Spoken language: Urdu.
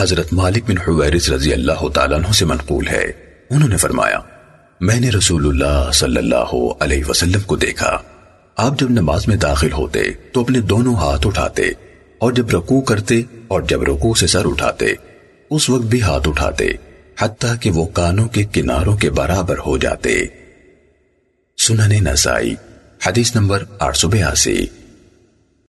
حضرت مالک بن حویرز رضی اللہ تعالیٰ عنہ سے منقول ہے۔ انہوں نے فرمایا، میں نے رسول اللہ صلی اللہ علیہ وسلم کو دیکھا۔ آپ جب نماز میں داخل ہوتے تو اپنے دونوں ہاتھ اٹھاتے اور جب رکوع کرتے اور جب رکوع سے سر اٹھاتے، اس وقت بھی ہاتھ اٹھاتے، حتیٰ کہ وہ کانوں کے کناروں کے برابر ہو جاتے۔ سنن نسائی، حدیث نمبر آٹھ سو بیاسی۔